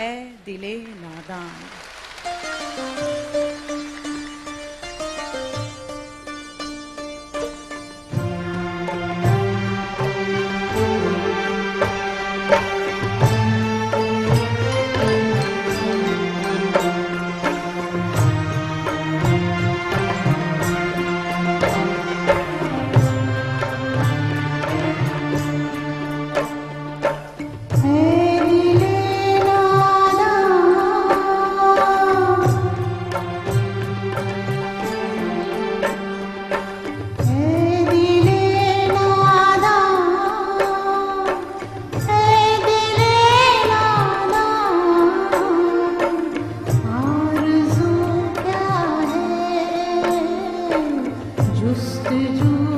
aide et les. जुस्त जो